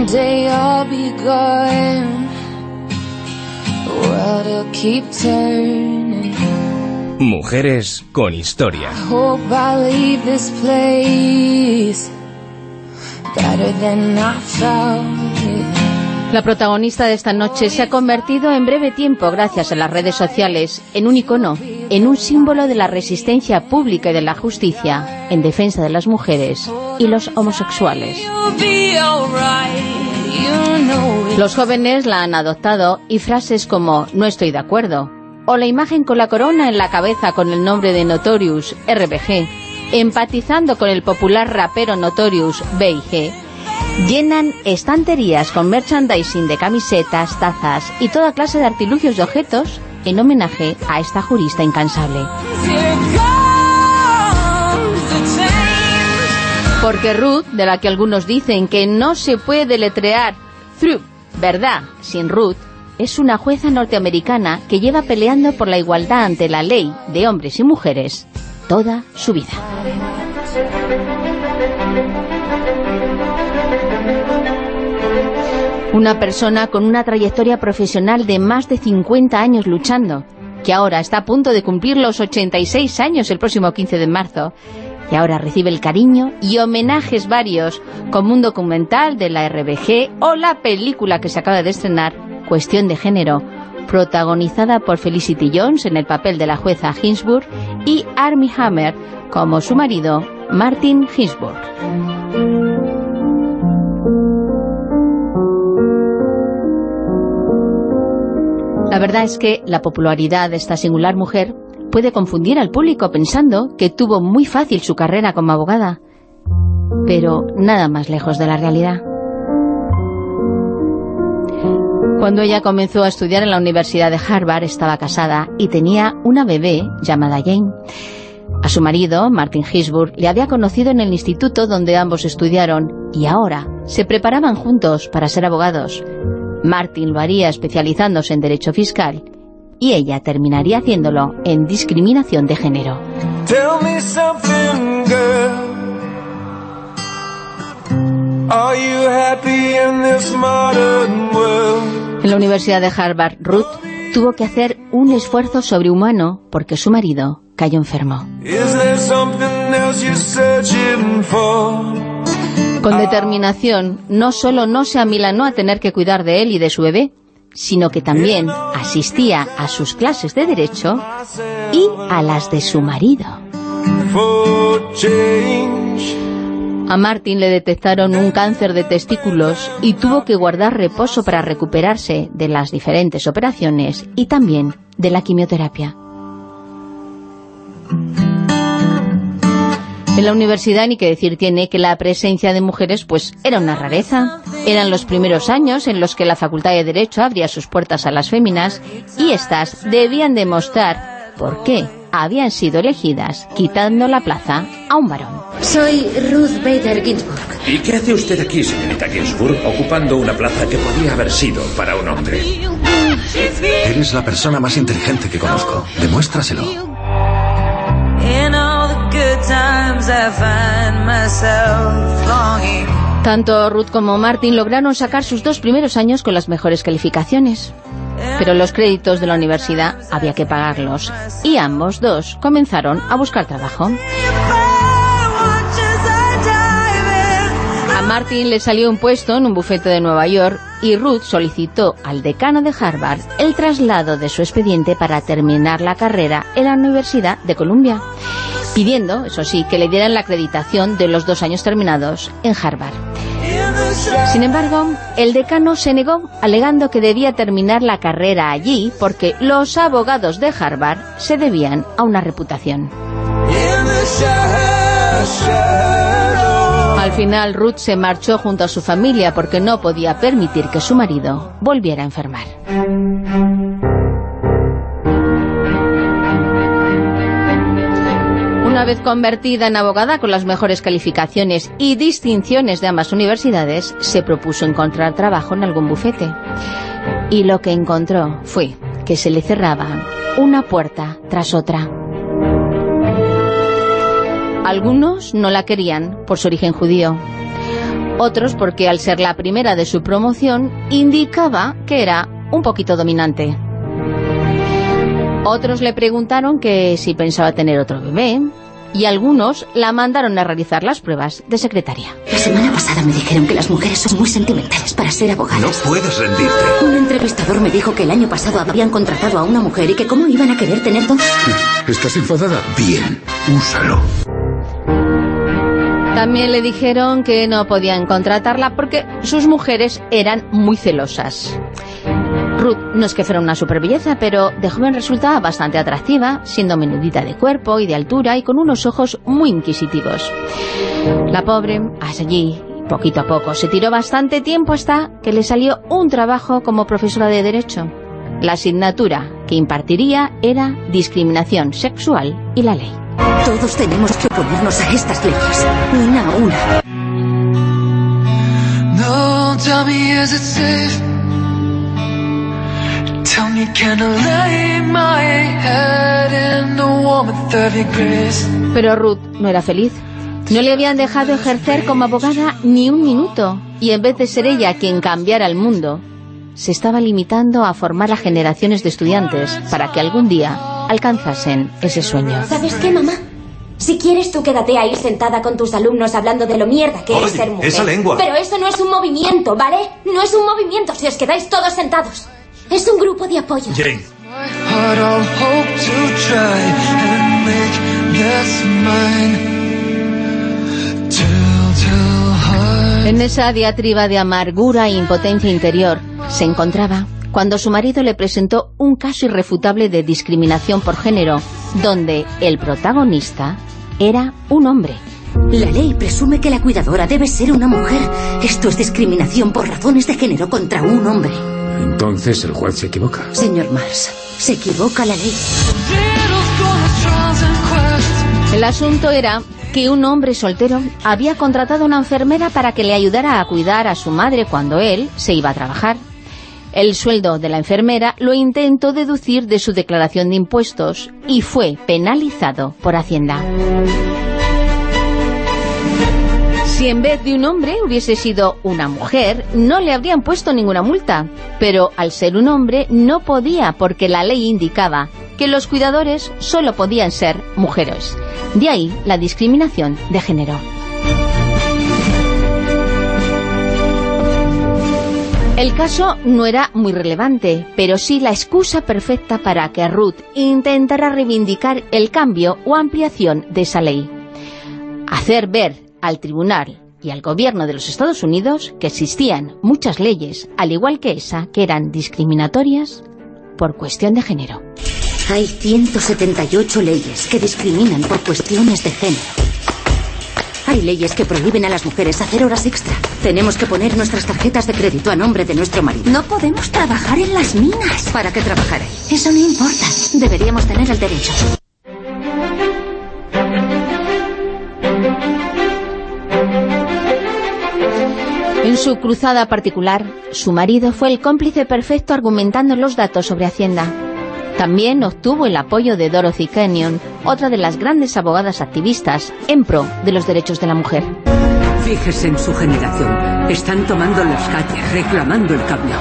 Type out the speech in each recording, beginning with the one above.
one day I'll be gone. The world will keep turning. Mujeres con historia. Hope I leave this place better than I found it. La protagonista de esta noche se ha convertido en breve tiempo, gracias a las redes sociales, en un icono, en un símbolo de la resistencia pública y de la justicia en defensa de las mujeres y los homosexuales. Los jóvenes la han adoptado y frases como «no estoy de acuerdo» o la imagen con la corona en la cabeza con el nombre de Notorious RBG, empatizando con el popular rapero Notorious B.I.G., llenan estanterías con merchandising de camisetas, tazas y toda clase de artilugios y objetos en homenaje a esta jurista incansable. Porque Ruth, de la que algunos dicen que no se puede deletrear through, verdad, sin Ruth, es una jueza norteamericana que lleva peleando por la igualdad ante la ley de hombres y mujeres toda su vida. Una persona con una trayectoria profesional de más de 50 años luchando, que ahora está a punto de cumplir los 86 años el próximo 15 de marzo, y ahora recibe el cariño y homenajes varios, como un documental de la RBG o la película que se acaba de estrenar, Cuestión de Género, protagonizada por Felicity Jones en el papel de la jueza Hinsburg y Armie Hammer como su marido, Martin Hinsburg. La verdad es que la popularidad de esta singular mujer puede confundir al público pensando que tuvo muy fácil su carrera como abogada, pero nada más lejos de la realidad. Cuando ella comenzó a estudiar en la Universidad de Harvard estaba casada y tenía una bebé llamada Jane. A su marido, Martin Hisburg, le había conocido en el instituto donde ambos estudiaron y ahora se preparaban juntos para ser abogados. Martin lo haría especializándose en Derecho Fiscal y ella terminaría haciéndolo en discriminación de género. Tell me something, girl. Are you happy in this modern world? En la Universidad de Harvard, Ruth tuvo que hacer un esfuerzo sobrehumano porque su marido cayó enfermo. Is there something else you're searching for? Con determinación, no solo no se amilanó a tener que cuidar de él y de su bebé, sino que también asistía a sus clases de Derecho y a las de su marido. A Martin le detectaron un cáncer de testículos y tuvo que guardar reposo para recuperarse de las diferentes operaciones y también de la quimioterapia. En la universidad ni que decir tiene que la presencia de mujeres pues era una rareza. Eran los primeros años en los que la Facultad de Derecho abría sus puertas a las féminas y éstas debían demostrar por qué habían sido elegidas quitando la plaza a un varón. Soy Ruth Bader Ginsburg. ¿Y qué hace usted aquí, señorita Ginsburg, ocupando una plaza que podía haber sido para un hombre? Eres la persona más inteligente que conozco. Demuéstraselo. Tanto Ruth como Martin lograron sacar sus dos primeros años con las mejores calificaciones. Pero los créditos de la universidad había que pagarlos y ambos dos comenzaron a buscar trabajo. A Martin le salió un puesto en un bufete de Nueva York y Ruth solicitó al decano de Harvard el traslado de su expediente para terminar la carrera en la Universidad de Columbia, pidiendo, eso sí, que le dieran la acreditación de los dos años terminados en Harvard. Sin embargo, el decano se negó, alegando que debía terminar la carrera allí porque los abogados de Harvard se debían a una reputación. Al final, Ruth se marchó junto a su familia porque no podía permitir que su marido volviera a enfermar. Una vez convertida en abogada con las mejores calificaciones y distinciones de ambas universidades, se propuso encontrar trabajo en algún bufete. Y lo que encontró fue que se le cerraba una puerta tras otra. Algunos no la querían por su origen judío. Otros porque al ser la primera de su promoción indicaba que era un poquito dominante. Otros le preguntaron que si pensaba tener otro bebé, y algunos la mandaron a realizar las pruebas de secretaria. La semana pasada me dijeron que las mujeres son muy sentimentales para ser abogadas. No puedes rendirte. Un entrevistador me dijo que el año pasado habían contratado a una mujer y que cómo iban a querer tener dos. ¿Estás enfadada? Bien, úsalo. También le dijeron que no podían contratarla porque sus mujeres eran muy celosas. Ruth no es que fuera una super belleza, pero de joven resultaba bastante atractiva, siendo menudita de cuerpo y de altura y con unos ojos muy inquisitivos. La pobre, allí, poquito a poco, se tiró bastante tiempo hasta que le salió un trabajo como profesora de Derecho. La asignatura que impartiría era discriminación sexual y la ley. Todos tenemos que oponernos a estas leyes, una a una. No, tell me, is it safe? Grace? Pero Ruth no era feliz. No le habían dejado ejercer como abogada ni un minuto, y en vez de ser ella quien cambiara el mundo, se estaba limitando a formar a generaciones de estudiantes para que algún día alcanzasen ese sueño. ¿Sabes qué, mamá? Si quieres, tú quédate ahí sentada con tus alumnos hablando de lo mierda que es Oye, ser mujer. esa lengua. Pero eso no es un movimiento, ¿vale? No es un movimiento si os quedáis todos sentados. Es un grupo de apoyo. Jane. En esa diatriba de amargura e impotencia interior se encontraba cuando su marido le presentó un caso irrefutable de discriminación por género, donde el protagonista era un hombre. La ley presume que la cuidadora debe ser una mujer. Esto es discriminación por razones de género contra un hombre. Entonces el juez se equivoca. Señor Mars, se equivoca la ley. El asunto era que un hombre soltero había contratado a una enfermera para que le ayudara a cuidar a su madre cuando él se iba a trabajar. El sueldo de la enfermera lo intentó deducir de su declaración de impuestos y fue penalizado por Hacienda. Si en vez de un hombre hubiese sido una mujer, no le habrían puesto ninguna multa. Pero al ser un hombre no podía porque la ley indicaba que los cuidadores solo podían ser mujeres. De ahí la discriminación de género. El caso no era muy relevante, pero sí la excusa perfecta para que Ruth intentara reivindicar el cambio o ampliación de esa ley. Hacer ver al tribunal y al gobierno de los Estados Unidos que existían muchas leyes, al igual que esa, que eran discriminatorias por cuestión de género. Hay 178 leyes que discriminan por cuestiones de género. Hay leyes que prohíben a las mujeres hacer horas extra. Tenemos que poner nuestras tarjetas de crédito a nombre de nuestro marido. No podemos trabajar en las minas. ¿Para qué trabajar ahí? Eso no importa. Deberíamos tener el derecho. Su cruzada particular, su marido fue el cómplice perfecto argumentando los datos sobre Hacienda. También obtuvo el apoyo de Dorothy Kenyon, otra de las grandes abogadas activistas en pro de los derechos de la mujer. Fíjese en su generación. Están tomando las calles, reclamando el cambio.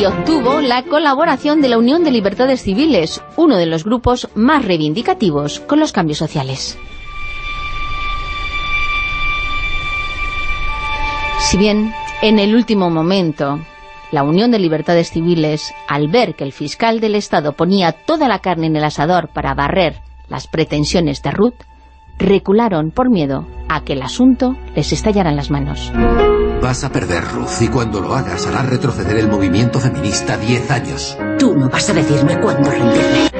Y obtuvo la colaboración de la Unión de Libertades Civiles, uno de los grupos más reivindicativos con los cambios sociales. Si bien, en el último momento, la Unión de Libertades Civiles, al ver que el fiscal del Estado ponía toda la carne en el asador para barrer las pretensiones de Ruth, recularon por miedo a que el asunto les estallara en las manos. vas a perder, Ruth, y cuando lo hagas harás retroceder el movimiento feminista 10 años. Tú no vas a decirme cuándo rendirme.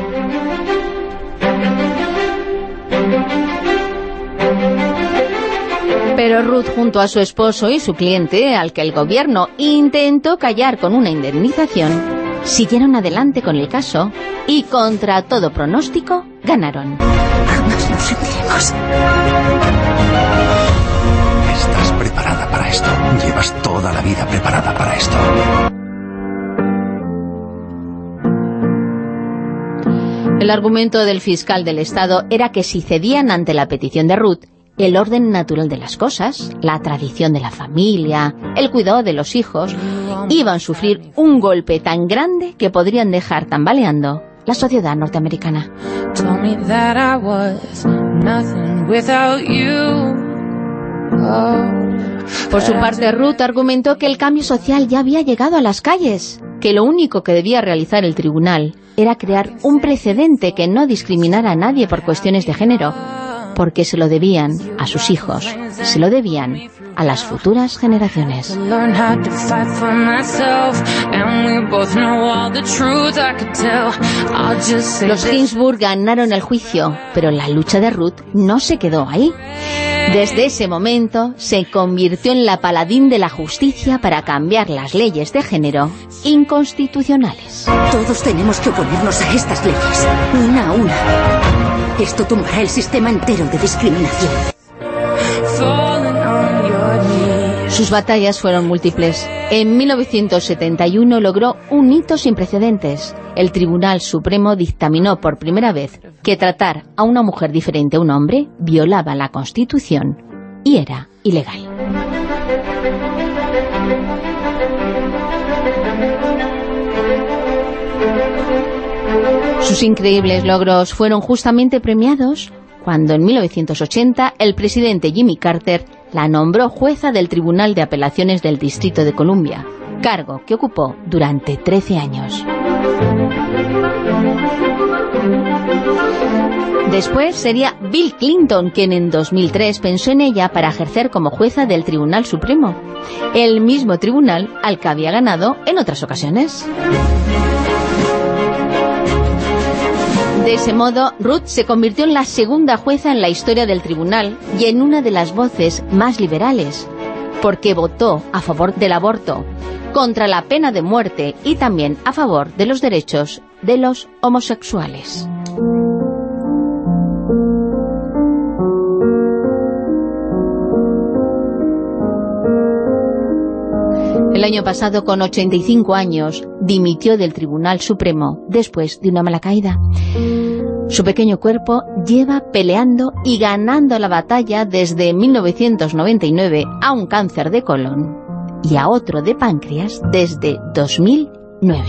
Junto a su esposo y su cliente, al que el gobierno intentó callar con una indemnización, siguieron adelante con el caso y, contra todo pronóstico, ganaron. Jamás nos rendiremos. Estás preparada para esto. Llevas toda la vida preparada para esto. El argumento del fiscal del Estado era que si cedían ante la petición de Ruth, el orden natural de las cosas, la tradición de la familia, el cuidado de los hijos, iban a sufrir un golpe tan grande que podrían dejar tambaleando la sociedad norteamericana. Por su parte, Ruth argumentó que el cambio social ya había llegado a las calles, que lo único que debía realizar el tribunal era crear un precedente que no discriminara a nadie por cuestiones de género, porque se lo debían a sus hijos, se lo debían a las futuras generaciones. Los Ginsburg ganaron el juicio, pero la lucha de Ruth no se quedó ahí. Desde ese momento se convirtió en la paladín de la justicia para cambiar las leyes de género inconstitucionales. Todos tenemos que oponernos a estas leyes, una a una. Esto tumbará el sistema entero de discriminación. Sus batallas fueron múltiples. En 1971 logró un hito sin precedentes. El Tribunal Supremo dictaminó por primera vez que tratar a una mujer diferente a un hombre violaba la Constitución y era ilegal. Sus increíbles logros fueron justamente premiados cuando en 1980 el presidente Jimmy Carter la nombró jueza del Tribunal de Apelaciones del Distrito de Columbia, cargo que ocupó durante 13 años. Después sería Bill Clinton quien en 2003 pensó en ella para ejercer como jueza del Tribunal Supremo, el mismo tribunal al que había ganado en otras ocasiones. De ese modo, Ruth se convirtió en la segunda jueza en la historia del tribunal y en una de las voces más liberales, porque votó a favor del aborto, contra la pena de muerte y también a favor de los derechos de los homosexuales. El año pasado, con 85 años, dimitió del Tribunal Supremo después de una mala caída. Su pequeño cuerpo lleva peleando y ganando la batalla desde 1999 a un cáncer de colon y a otro de páncreas desde 2009.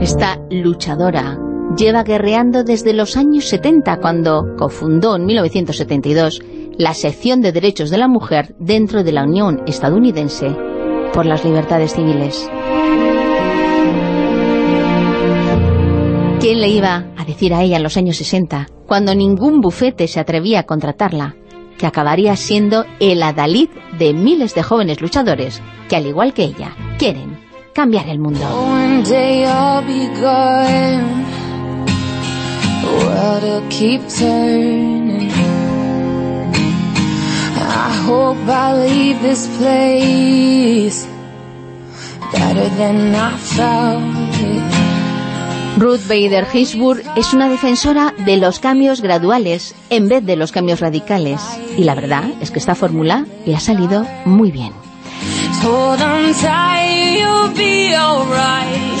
Esta luchadora lleva guerreando desde los años 70 cuando cofundó en 1972 la sección de derechos de la mujer dentro de la Unión Estadounidense por las libertades civiles. ¿Quién le iba a decir a ella en los años 60, cuando ningún bufete se atrevía a contratarla, que acabaría siendo el adalid de miles de jóvenes luchadores que, al igual que ella, quieren cambiar el mundo? Ruth Bader Ginsburg es una defensora de los cambios graduales en vez de los cambios radicales. Y la verdad es que esta fórmula le ha salido muy bien.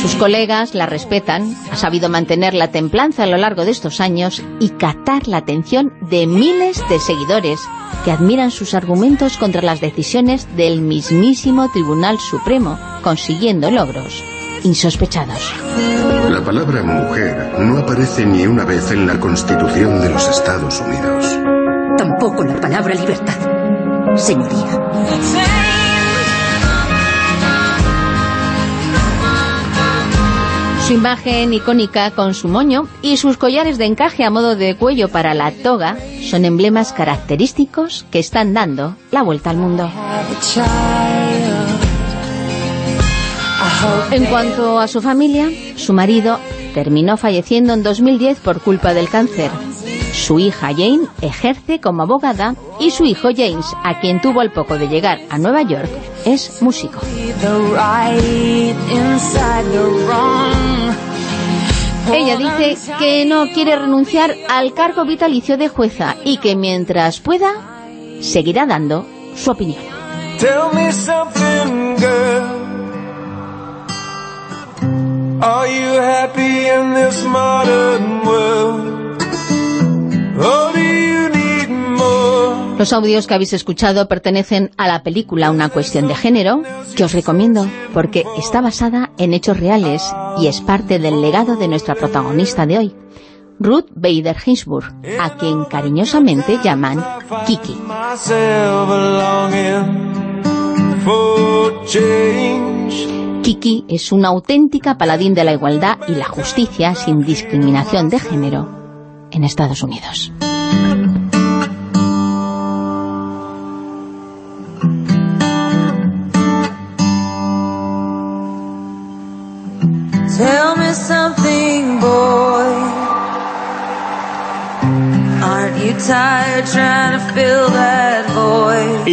Sus colegas la respetan, ha sabido mantener la templanza a lo largo de estos años y captar la atención de miles de seguidores que admiran sus argumentos contra las decisiones del mismísimo Tribunal Supremo, consiguiendo logros insospechados. La palabra mujer no aparece ni una vez en la Constitución de los Estados Unidos. Tampoco la palabra libertad, señoría. Su imagen icónica con su moño y sus collares de encaje a modo de cuello para la toga son emblemas característicos que están dando la vuelta al mundo. En cuanto a su familia, su marido terminó falleciendo en 2010 por culpa del cáncer. Su hija Jane ejerce como abogada y su hijo James, a quien tuvo al poco de llegar a Nueva York, es músico. Ella dice que no quiere renunciar al cargo vitalicio de jueza y que mientras pueda, seguirá dando su opinión. Los audios que habéis escuchado pertenecen a la película Una cuestión de género, que os recomiendo porque está basada en hechos reales y es parte del legado de nuestra protagonista de hoy, Ruth Bader Ginsburg, a quien cariñosamente llaman Kiki. Kiki es una auténtica paladín de la igualdad y la justicia sin discriminación de género en Estados Unidos. Something, boy. Aren't you tired trying to fill that void?